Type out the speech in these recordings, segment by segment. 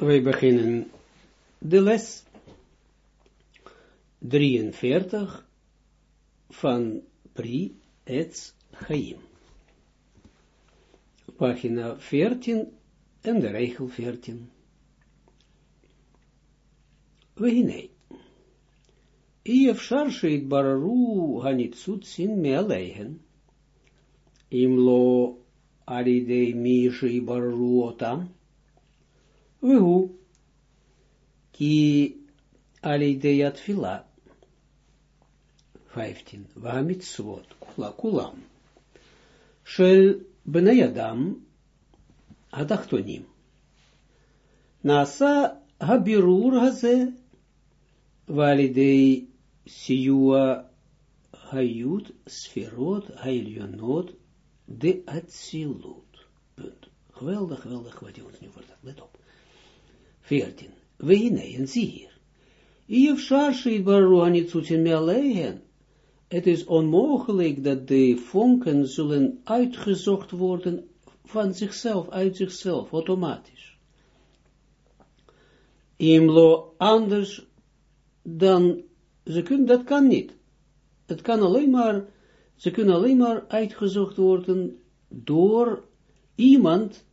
Wij beginnen de les 43 van Pri Etz Chaim. Pagina 14 en de regel 14. והנה, אי אפשר שיתבררו הניצוצים מעליהן, אם לא על ידי מי שיבררו אותם, והוא כי על ידי התפילה, 15, והמצוות, כולם, של בני אדם התחתונים. נעשה הבירור הזה ועל ידי סיוע היות ספירות העליונות דאצילות. Punt. Geweldig, geweldig wat je ons nu vertelt. Let op. 14. Wehine, en zie hier. Ief shashi baru anitzutin mealehen. Het is onmogelijk dat de vonken zullen uitgezocht worden van zichzelf, uit zichzelf, automatisch. Imlo anders dan, ze kunnen, dat kan niet. Het kan alleen maar, ze kunnen alleen maar uitgezocht worden door iemand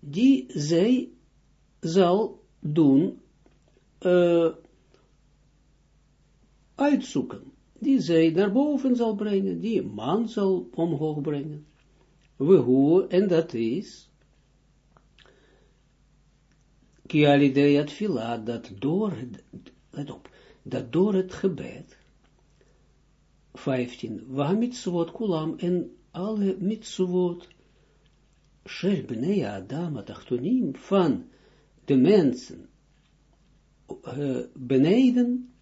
die zij zal doen, uh, uitzoeken. Die zij naar boven zal brengen, die man zal omhoog brengen. We hoe, en dat is, ki alidei fila, dat door, let op, dat door het gebed, 15, wa mitzvot kulam, en alle mitzvot, shel bnei adam atachtonim, van de mensen uh, beneden,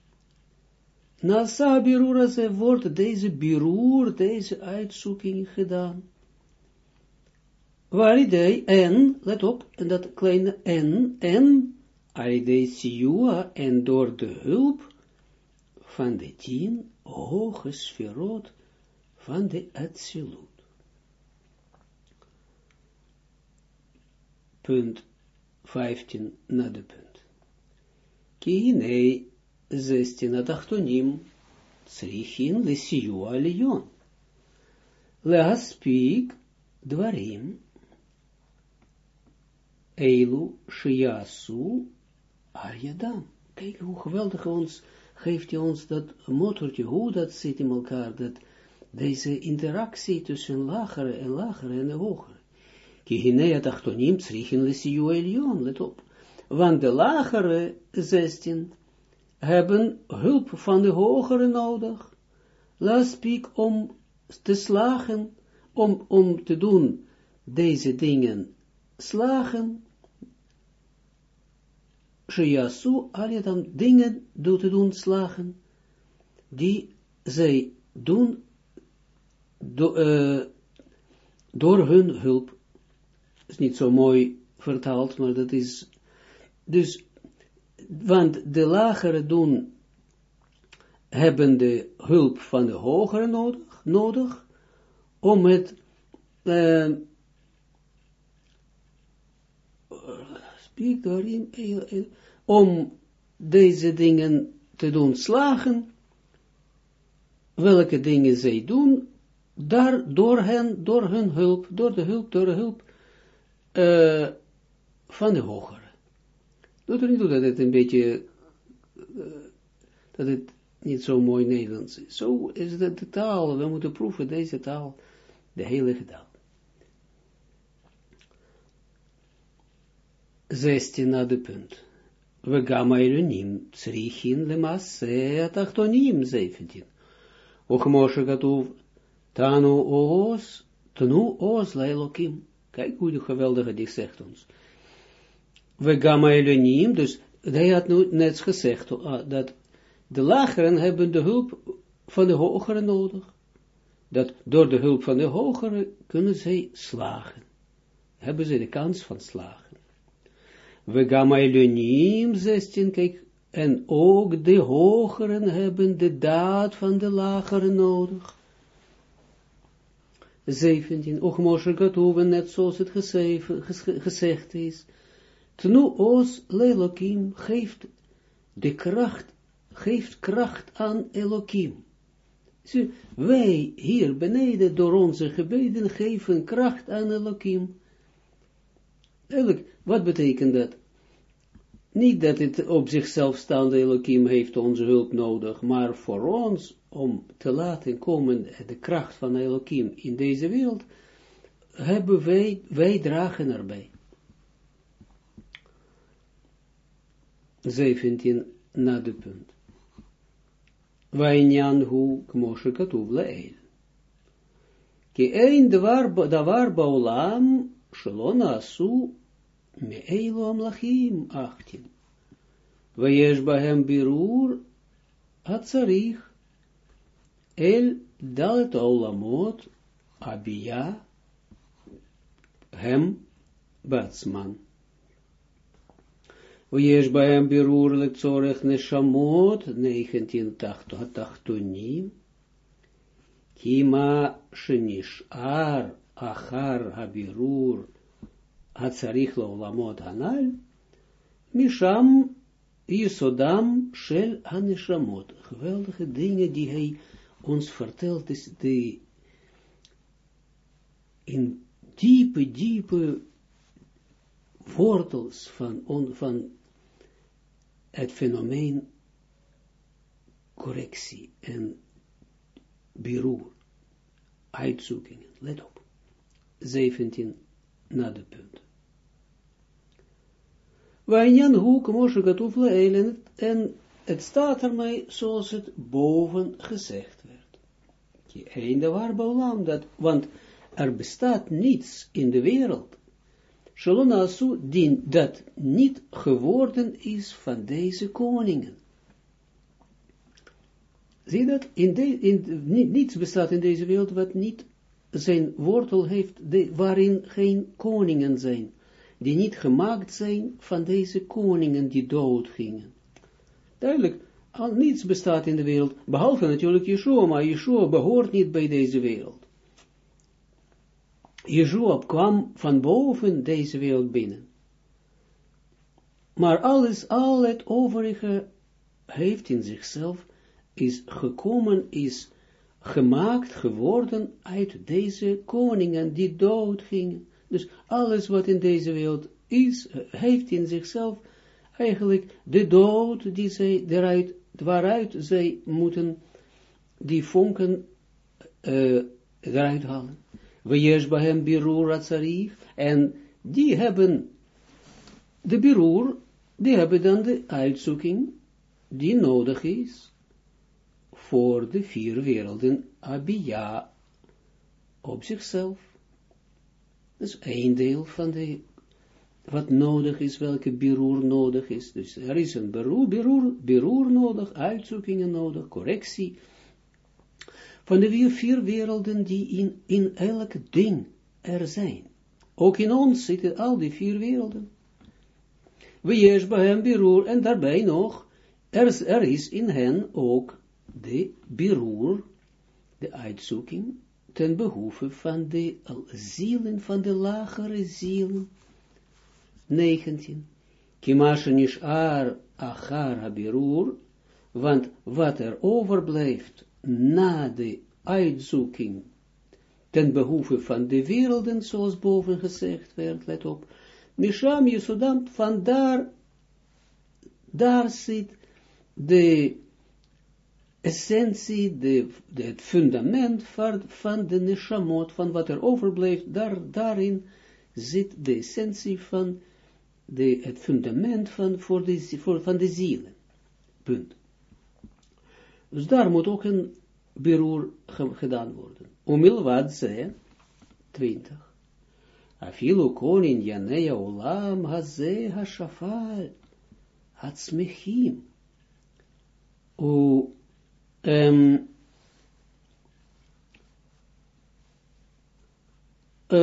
na sabirura ze wordt deze biroer, deze uitzoeking gedaan. Waar idee, en, let op, en dat kleine en, en, idee siua, en door de hulp van de tien hoge sferot van de Atsilut. Punt 15 na de punt. Kihinei 16 atachtonim tsrichin lesiyu alion. Lehaspik dwarim eilu shiasu aryadam. Kijk hoe geweldig ons geeft hij ons dat motortje, hoe dat zit in elkaar, dat deze interactie tussen lagere en lagere en hogere. Ki hinei atachtonim lesiyu elion, let op. Want de lagere 16 hebben hulp van de hogere nodig. Laat om te slagen, om, om te doen deze dingen slagen. Shiyasu, al dan dingen doen te doen slagen, die zij doen do, door hun hulp is niet zo mooi vertaald, maar dat is, dus, want de lagere doen, hebben de hulp van de hogere nodig, nodig om het, daarin, om deze dingen te doen slagen, welke dingen zij doen, daar, door hen, door hun hulp, door de hulp, door de hulp uh, van de hogere. Doet er niet toe dat het een beetje, uh, dat het niet zo mooi Nederlands is. Zo is het de taal, we moeten proeven deze taal, de hele taal. 16 na de punt. We gamma elunim, tsrichin lemasse atachtonim, 17. Och Moshe gatoef, tanu oos, tnu oos leilokim. Kijk hoe de geweldige die zegt ons. We gamma elonim, dus hij had nu net gezegd dat de lageren hebben de hulp van de hogere nodig. Dat door de hulp van de hogere kunnen zij slagen. Hebben ze de kans van slagen. We gamma elonim, 16, kijk, en ook de hogeren hebben de daad van de lagere nodig. 17. Och Moshe Gatoven, net zoals het gezegd is. Tnu os lelokim geeft de kracht, geeft kracht aan Elokim. Zie, wij hier beneden door onze gebeden geven kracht aan Elohim. Eigenlijk, wat betekent dat? Niet dat het op zichzelf staande Elohim heeft onze hulp nodig, maar voor ons, om te laten komen de kracht van Elohim in deze wereld, hebben wij, wij dragen erbij. 17 na de punt. Wainyan hu kmoshe katuv leel. Ki ein davar baolam shalona asu me eilu amlachim achtin. Vayesh bahem birur atzarich el dalet olamot abia hem batsman. Wees bij hem beroerlijk zorg neshamot, 19 tachtonim, kima shenish ar hatzarich lamot anal, misham yisodam shel haneshamot. Geweldige dingen die hij ons vertelt, is de in diepe, diepe wortels van, van het fenomeen correctie en bureau, uitzoekingen, let op, 17 na de punt. Wijnjan hoe komosje gatufle eilen en het staat er mij zoals het boven gezegd werd. Einde waar dat, want er bestaat niets in de wereld Shalonasu, dien dat niet geworden is van deze koningen. Zie dat? In de, in, niets bestaat in deze wereld wat niet zijn wortel heeft, de, waarin geen koningen zijn, die niet gemaakt zijn van deze koningen die dood gingen. Duidelijk, al niets bestaat in de wereld, behalve natuurlijk Yeshua, maar Yeshua behoort niet bij deze wereld. Yeshua kwam van boven deze wereld binnen. Maar alles, al het overige heeft in zichzelf, is gekomen, is gemaakt geworden uit deze koningen die dood gingen. Dus alles wat in deze wereld is, heeft in zichzelf eigenlijk de dood die zij eruit, waaruit zij moeten die vonken uh, eruit halen. Wees bij hem biroer atzarif, en die hebben, de biroer, die hebben dan de uitzoeking die nodig is voor de vier werelden abia op zichzelf. Dat is één deel van de, wat nodig is, welke biroer nodig is. Dus er is een biroer, biroer, biroer nodig, uitzoekingen nodig, correctie, van de vier werelden die in, in elk ding er zijn. Ook in ons zitten al die vier werelden. We jes bij hem beroer, en daarbij nog, er, er is in hen ook de beroer, de uitzoeking, ten behoeve van de zielen, van de lagere zielen. 19. Kimashe ar achar habiroer, want wat er overblijft na de uitzoeking ten behoeve van de werelden, zoals boven gezegd werd, let op, Misham Yesodam, van daar, daar zit de essentie, de, het fundament van, de neshamot, van wat er overblijft, daar, daarin zit de essentie van de, het fundament van, voor de, voor, van de zielen. Punt. Dus daar moet ook een beroer gedaan worden. Omil wat ze, 20. Afilu konin janea olam haze hashafal hatsmechim. U um, uh,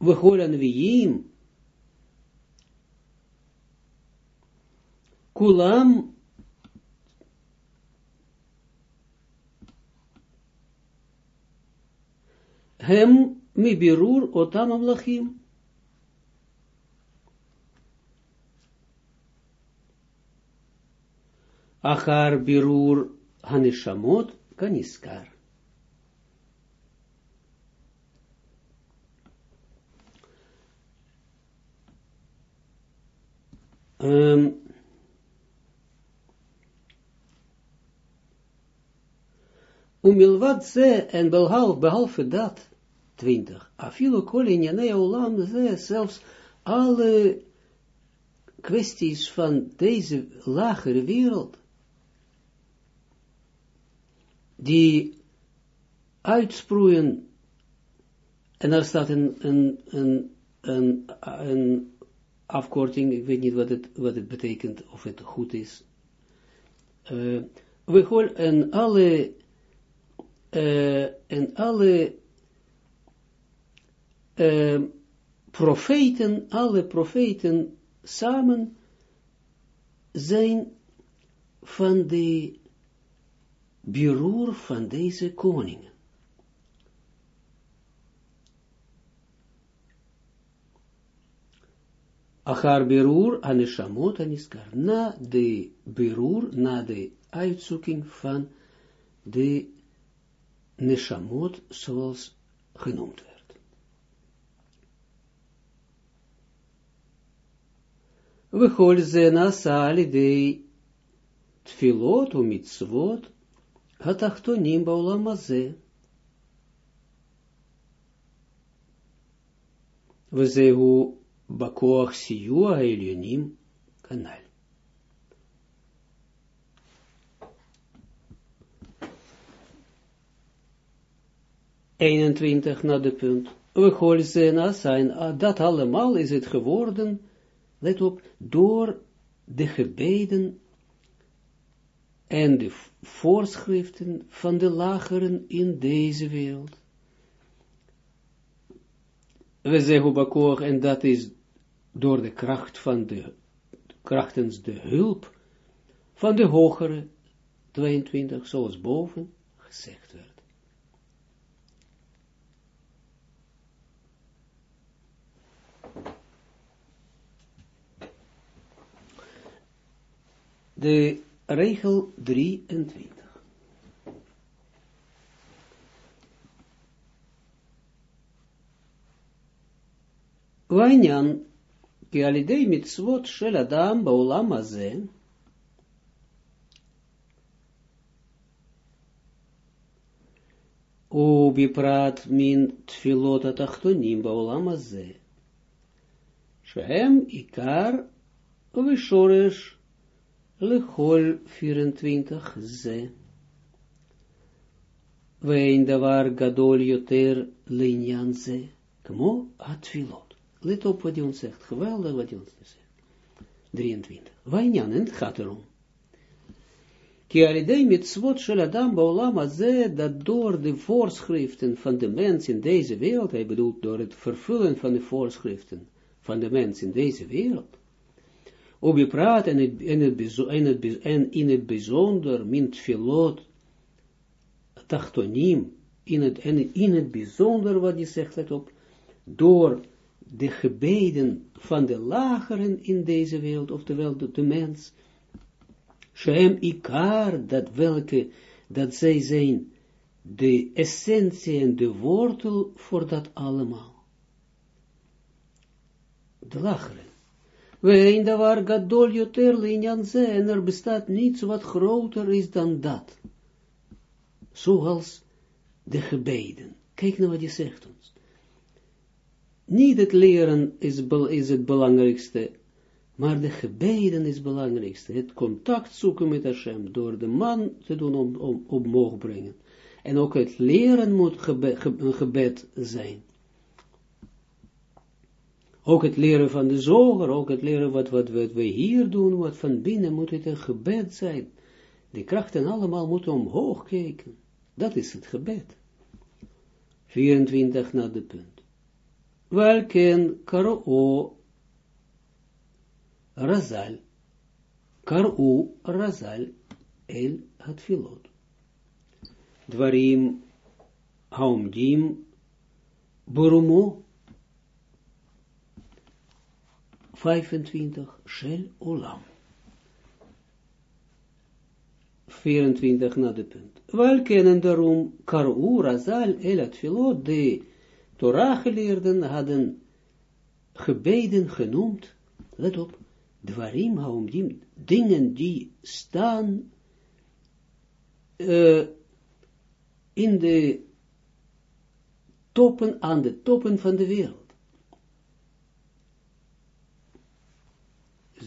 וכל הנביאים כולם hem mi birur otam Achar birur hanishamot kaniskar. Um, Umilvat ze en behalve, dat, 20. Afilo kol in olam ze, zelfs alle kwesties van deze lagere wereld, die uitsproeien, en daar staat een, een, een, een, een afkorting, ik weet niet wat het, wat het betekent, of het goed is. Uh, we horen en alle, uh, en alle uh, profeten, alle profeten samen zijn van de bureau van deze koningen. Achar berur aneshamot aniskar. Na de berur, na de uitzoeking van de neshamot, zoals genoemd werd. We hol ze nasa alidei tfilot u mitzvot hatachtonim baolam hazeh. וזהו בכוח סיוע העליונים כנ"ל. Eenentwintig naar de punt. We gooien zijn, dat allemaal is het geworden let op, door de gebeden en de voorschriften van de lageren in deze wereld. We zeggen Bakoor, en dat is door de kracht van de, krachtens de hulp van de hogere 22, zoals boven gezegd werd. de regel 23. Wanyan, ki alidei mitzvot shel adam baolam haze, ובפרט מן תפילות התחתונים בעולם הזה, שהם עיקר ושורש Lechol 24 ze. Wein davar gadol yoter linyan ze. Kmo atfilot. Let op wat hij ons zegt. Geweldig wat hij ons zegt. 23. Wijnjan, en het gaat erom. Ki mitzvot shel adam baolam ze, dat door de voorschriften van de mens in deze wereld, hij bedoelt door het vervullen van de voorschriften van de mens in deze wereld, en, in het bijzonder mint filot tachtonim, in het, en in het bijzonder wat je zegt, let op, door de gebeden van de lageren in deze wereld, oftewel de, de mens, Shem Ikar, dat welke, dat zij zijn de essentie en de wortel voor dat allemaal. De lageren. We in de war gadol joter en er bestaat niets wat groter is dan dat. Zoals de gebeden. Kijk naar wat je zegt ons. Niet het leren is, is het belangrijkste, maar de gebeden is het belangrijkste. Het contact zoeken met Hashem, door de man te doen om, om brengen. En ook het leren moet een gebed zijn. Ook het leren van de zoger, ook het leren wat, wat, wat we hier doen, wat van binnen moet het een gebed zijn. Die krachten allemaal moeten omhoog kijken. Dat is het gebed. 24 naar de punt. Welken karo razal. Karo razal el het filot. Dwarim haumdim borumo 25, Shel Olam. 24 na de punt. Wel kennen daarom karu razal elat filot, de Torah geleerden hadden gebeden genoemd, let op, dwarim haumdim, dingen die staan uh, in de toppen, aan de toppen van de wereld.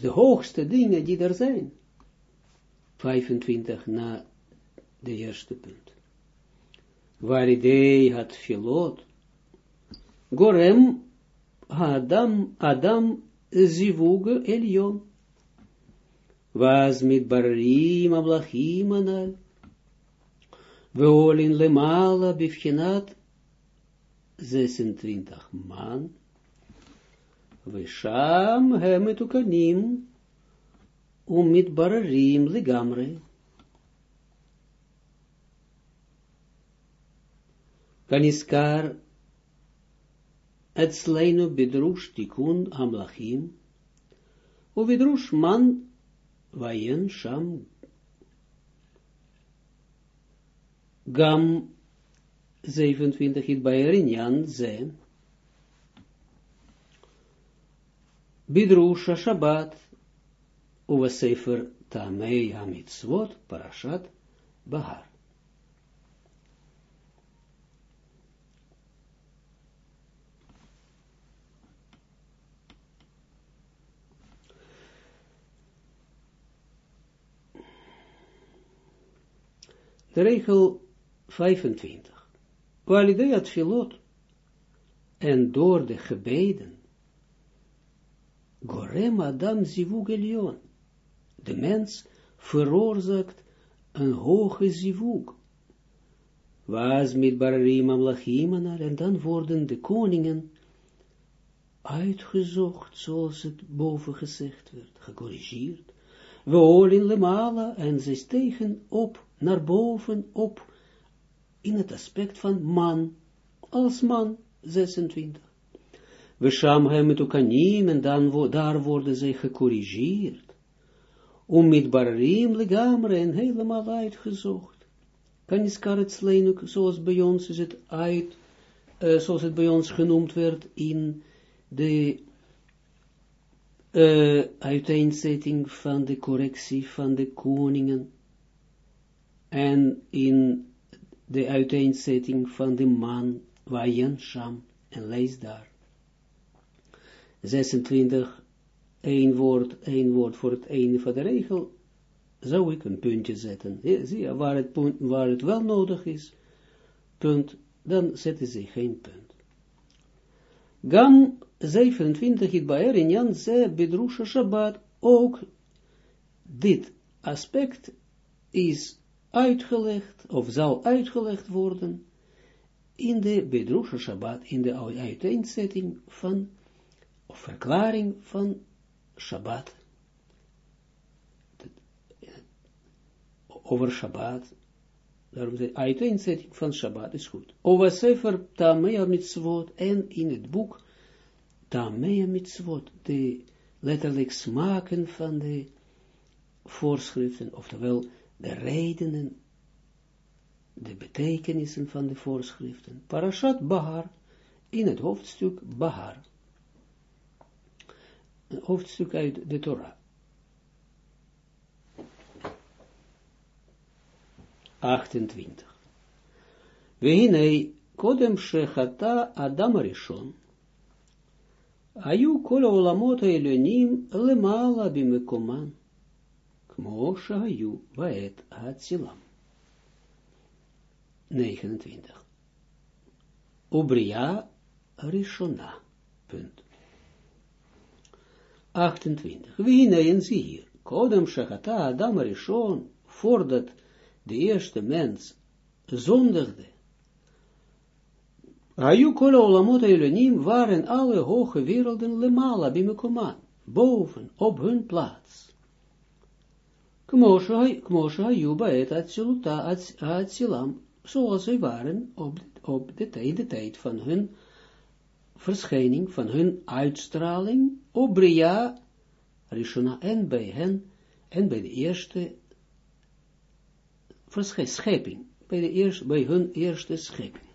De hoogste dingen die er zijn. 25 na de eerste punt. Waridei had filot, gorem Adam, Adam zivuge elion. Was mit barim ablachim anal. Veolin lemala bifchinat 26 man. Visham hemetukanim umit bararim ligamre. Kaniskar Etzleinu bidrush tikun amlachim, u bidrush man vayen sham gam 27 hit baerinyan ze bidrush shabbat u sefer tamei hamitzvot parashat bahar De regel 25. Walidei filot en door de gebeden Gorem Adam zivug elion. De mens veroorzaakt een hoge zivug. Was met bararim amlachim en dan worden de koningen uitgezocht, zoals het boven gezegd werd, gecorrigeerd. We in lemala en ze stegen op naar boven op, in het aspect van man, als man, 26. We sham hem met ukanim, en dan, daar worden zij gecorrigeerd, om met barim legamre en helemaal uitgezocht. Kan je skaret zoals bij ons is het uit, uh, zoals het bij ons genoemd werd in de uh, uiteenzetting van de correctie van de koningen, en in de uiteenzetting van de man, Wayan Sham, en lees daar. 26, één woord, één woord voor het einde van de regel, zou ik een puntje zetten. Zie je, waar het, punt, waar het wel nodig is, punt, dan zetten ze geen punt. Gam 27, het baer in Jan ze Shabbat, ook dit aspect is uitgelegd, of zal uitgelegd worden, in de Bedroesha Shabbat, in de uiteenzetting van, of verklaring van Shabbat. Over Shabbat, daarom de uiteenzetting van Shabbat is goed. Over Sefer Tamea Mitzvot, en in het boek Tamea Mitzvot, de letterlijk smaken van de voorschriften, oftewel de redenen, de betekenissen van de voorschriften. Parashat Bahar, in het hoofdstuk Bahar. Een hoofdstuk uit de Torah. 28. Wehine, kodem shechata Adam Rishon. Ayu kol olamot elyonim lemala bimekoman. Kmo shayu vaet hatzilam. 29. Ubria Rishona. Punt. 28. Wie neeën zie hier. Kodem shachata Adam Rishon, voordat de eerste mens zondigde. Ayu kola olamot waren alle hoge werelden lemala bimekoman, boven, op hun plaats. Kmosha Juba et Atsiluta Atsilam, zoals zij waren op, de, tijd, de tijd van hun verschijning, van hun uitstraling, op Rishona, en bij hen, en bij de eerste schepping, bij, de bij hun eerste schepping.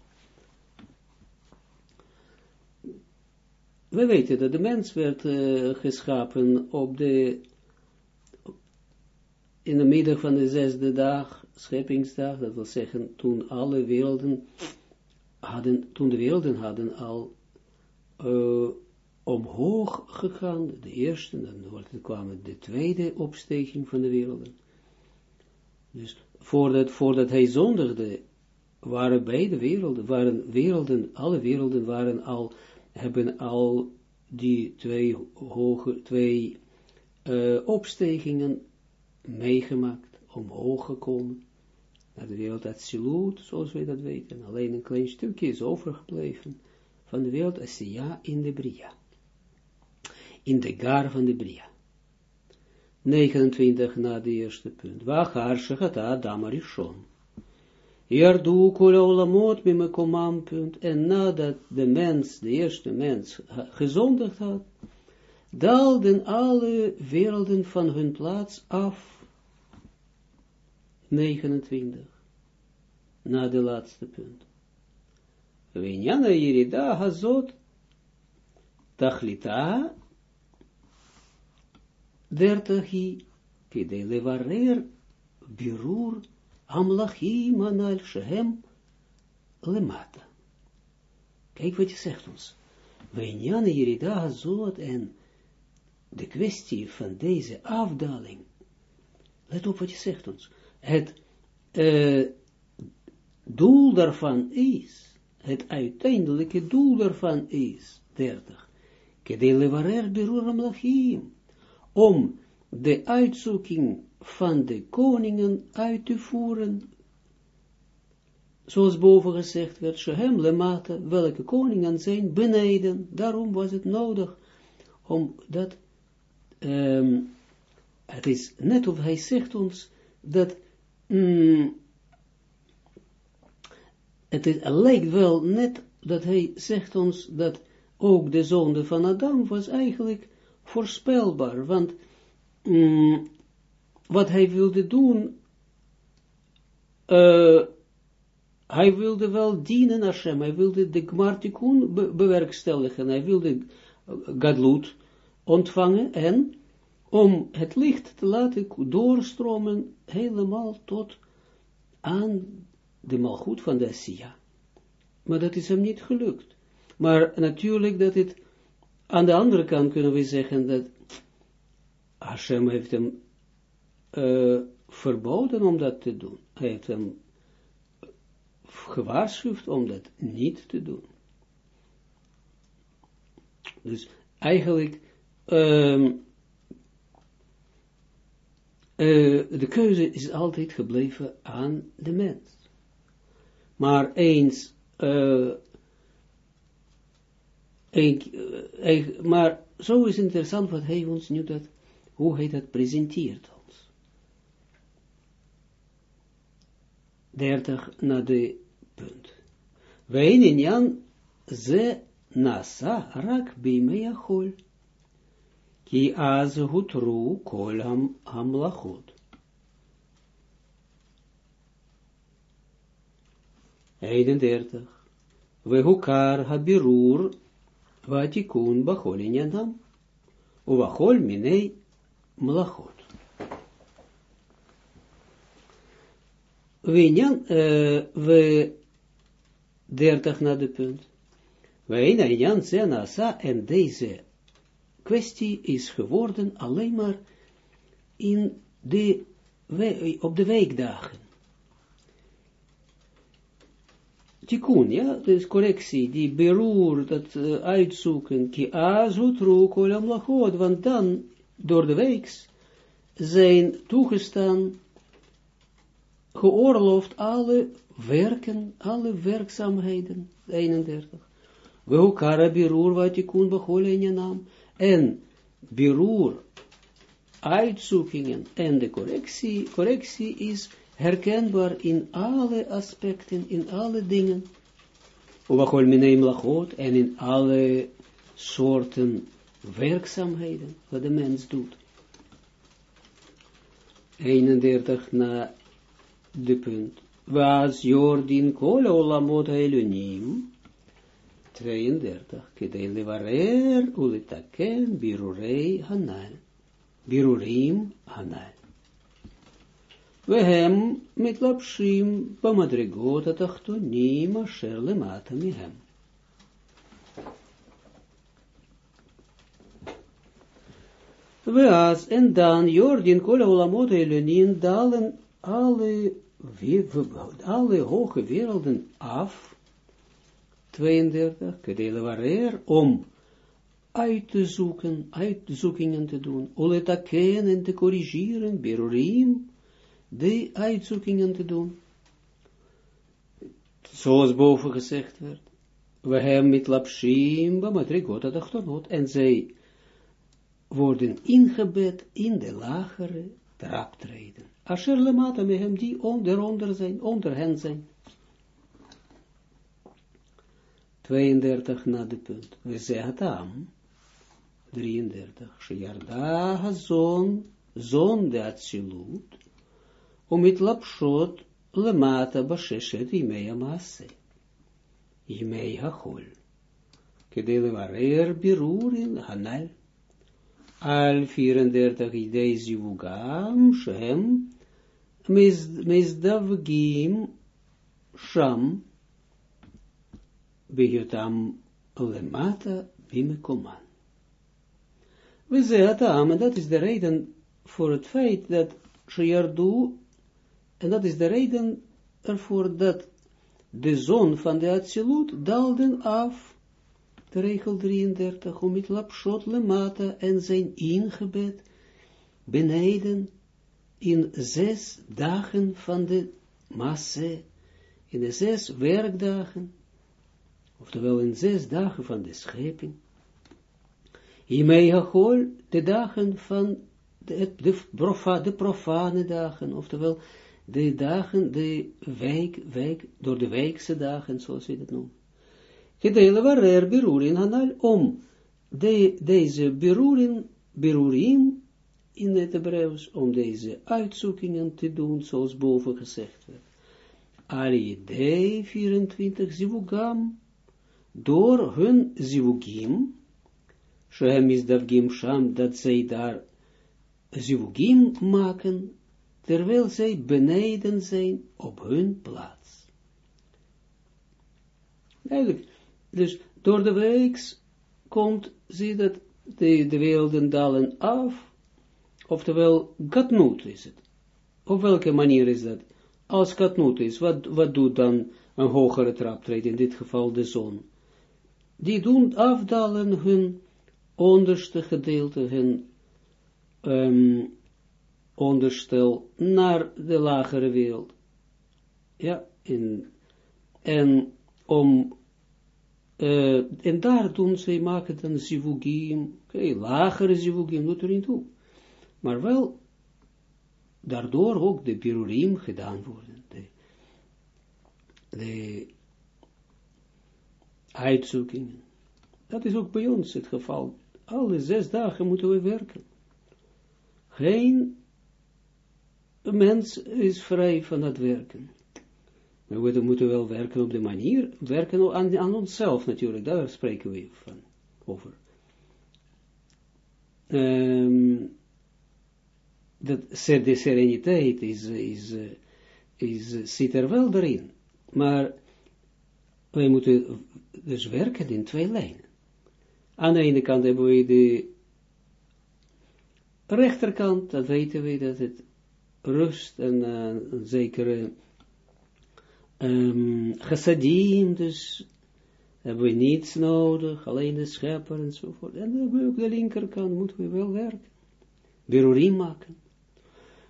We weten dat de mens werd uh, geschapen op de, in de middag van de zesde dag, scheppingsdag, dat wil zeggen, toen alle werelden hadden, toen de werelden hadden al uh, omhoog gegaan, de eerste, dan kwam de tweede opsteking van de werelden. Dus voordat, voordat hij zondigde, waren beide werelden, waren werelden, alle werelden waren al, hebben al die twee hoge, twee uh, opstegingen meegemaakt, omhoog gekomen, naar de wereld Atsilut, zoals wij dat weten. Alleen een klein stukje is overgebleven van de wereld Asiya in de Bria. In de gar van de Bria. 29 na de eerste punt. Wachar shechata Adam Arishon. Yardu kol olamot mimekomam punt. En nadat de mens, de eerste mens, gezondigd had, daalden alle werelden van hun plaats af. 29. Na de laatste punt. Vinjana Yerida Hazot Tachlita dertig kide levarer birur amlachim anal shehem lemata. Kijk wat je zegt ons. Wijnjane Yerida Hazot en de kwestie van deze afdaling. Let op wat je zegt ons. Het uh, doel daarvan is, het uiteindelijke doel daarvan is, 30. Kedele levarer birur amlachim om de uitzoeking van de koningen uit te voeren, zoals boven gezegd werd, Shehem lemata, welke koningen zijn beneden, daarom was het nodig, om dat, um, het is net of hij zegt ons, dat, um, het, is, lijkt wel net dat hij zegt ons, dat ook de zonde van Adam was eigenlijk voorspelbaar, want mm, wat hij wilde doen, uh, hij wilde wel dienen Hashem, hij wilde de Gmartikun be bewerkstelligen, hij wilde Gadlut ontvangen en om het licht te laten doorstromen helemaal tot aan de malgoed van de. Maar dat is hem niet gelukt. Maar natuurlijk dat het aan de andere kant kunnen we zeggen dat Hashem heeft hem uh, verboden om dat te doen. Hij heeft hem gewaarschuwd om dat niet te doen. Dus eigenlijk, um, uh, de keuze is altijd gebleven aan de mens. Maar eens uh, uh, maar zo is interessant wat hij ons nu dat, hoe hij dat presenteert ons. 30 naar de punt. Wij in Jan ze nasa rak bimeyachol. Ki az hutru kol ham hamlachot. 31. We hukar habirur Vatikun bachol inyanam, uvachol minei mlachot. Winjan, we dertig na de punt. Wij na injan asa en deze kwestie is geworden alleen maar in de, op de weekdagen. Tikkun, ja, dus correctie, die beroer, dat uh, uitzoeken, ki azutru kolam lachot, want dan, door de weeks, zijn toegestaan, geoorloofd alle werken, alle werkzaamheden, 31. Weukara beroer wat tikkun bachol in je naam, en beroer, uitzoekingen en de correctie, correctie is herkenbaar in alle aspecten, in alle dingen. Ovachol mineim lachot en in alle soorten werkzaamheden wat de mens doet. 31 na de punt. Was Jordin kol olamot helunim, 32, kedei levarer ulitaken birurei hanal, birurim hanal. We hem met lapshim bamadrigot atachtonim asher lemata mihem. We as en dan Jordin kol olamot helunim dalen alle, alle hoge werelden af, 32, kedele warer, om uit te zoeken, uitzoekingen te doen, oletaken en te corrigeren, berurim, de uitzoekingen te doen. Zoals boven gezegd werd, we hebben met lapshim, bamatrigot adachtonot, en zij worden ingebed in de lagere traptreden. Asher lemata mehem die onder zijn, onder hen zijn. 32 na de punt. We zeggen 33. Shiarda hazon, zon de atzilut, om het lapshot lemata basheshet imei amase. Imei hachol. Kedele warer birurin hanal. Al 34 idei zivugam, shem, misdavgim, sham, bejutam lemata bimekoman. We zeggen en dat is de reden voor het feit dat Shiardu, en dat is de reden ervoor dat de zon van de Atsilut daalden af, de regel 33, om het lapshot lemata en zijn ingebed beneden in zes dagen van de masse, in de zes werkdagen, oftewel in zes dagen van de scheping, hiermee hachol, de dagen van de, de, de profane dagen, oftewel de dagen, de wijk, wijk, door de wijkse dagen, zoals we dat noemen. Gedele waar er beroering hanal, om de, deze beroering, beroering in het Hebreeuws, om deze uitzoekingen te doen, zoals boven gezegd werd. Ali de 24 zivugam, door hun zivugim, Shehem is davgim sham, dat zij daar zivugim maken, terwijl zij beneden zijn op hun plaats. Dus door de weeks komt, zie dat de, de werelden dalen af, oftewel katnoot is het. Op welke manier is dat? Als katnoot is, wat, wat doet dan een hogere traptreden, in dit geval de zon? die doen afdalen hun onderste gedeelte, hun um, onderstel naar de lagere wereld. Ja, en, en om, uh, en daar doen ze, maken dan zivugim, okay, lagere zivugim, doet er niet toe. Maar wel, daardoor ook de pirurim gedaan worden. De, de uitzoekingen. Dat is ook bij ons het geval. Alle zes dagen moeten we werken. Geen mens is vrij van het werken. Maar we moeten wel werken op de manier, werken aan, aan onszelf natuurlijk, daar spreken we van, over. Um, dat de sereniteit is, is, is, zit er wel erin, maar wij moeten dus werken in twee lijnen. Aan de ene kant hebben we de rechterkant, dat weten we, dat het rust en uh, een zekere um, chassadim, dus hebben we niets nodig, alleen de schepper enzovoort. En hebben we ook de linkerkant, moeten we wel werken. Berurim maken.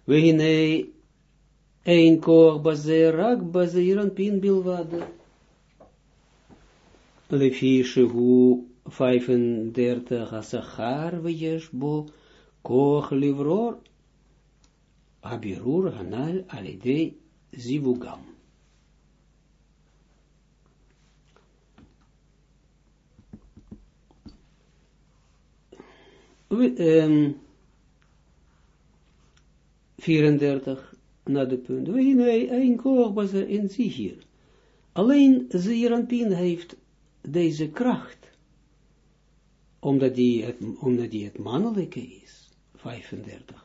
We hine een koor bazerak bazeiran pin bilwade. Lefi shehu 35 asachar veyesh bo koch livror abirur hanal alidei zivugam. Um, 34 naar de punt. We nee, een koorbazer in zich hier. Alleen Zeranpien heeft deze kracht, omdat die het, omdat die het mannelijke is, 35.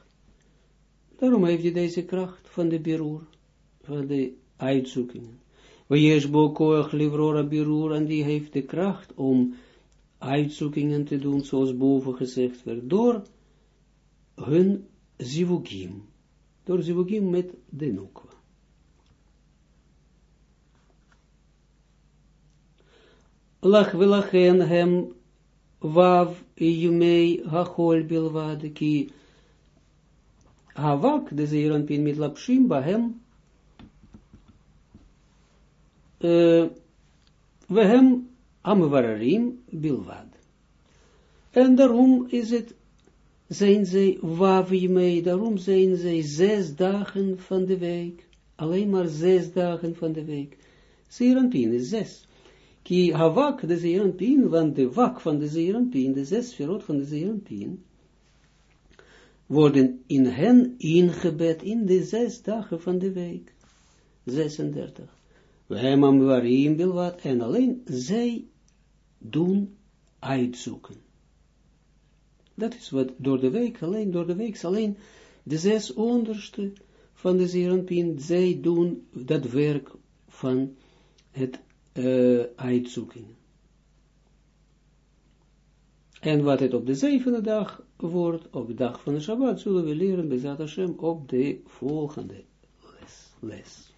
Daarom heeft hij deze kracht van de beroer, van de uitzoekingen. Wees bokoach livrora beroer, en die heeft de kracht om uitzoekingen te doen, zoals boven gezegd werd, door hun zivugim, door zivugim met de nukwa. Lach velachen hem wav yumei hachol havak de zeiron pin mit lapshim bahem we hem amvararim bilvad. En daarom is het, zijn zij wavimei, daarom zijn zij zes dagen van de week, alleen maar zes dagen van de week. Zeeranpien is zes. Ki havak de zeeranpien, want de wak van de zeeranpien, de zes verrot van de zeeranpien, worden in hen ingebed in de zes dagen van de week. 36. We hebben warim bilwat, en alleen zij doen uitzoeken. Dat is wat door de week, alleen door de week, alleen de zes onderste van de Zeranpien, zij doen dat werk van het uh, uitzoeken. En wat het op de zevende dag wordt, op de dag van de Shabbat, zullen we leren bij Hashem op de volgende les. les.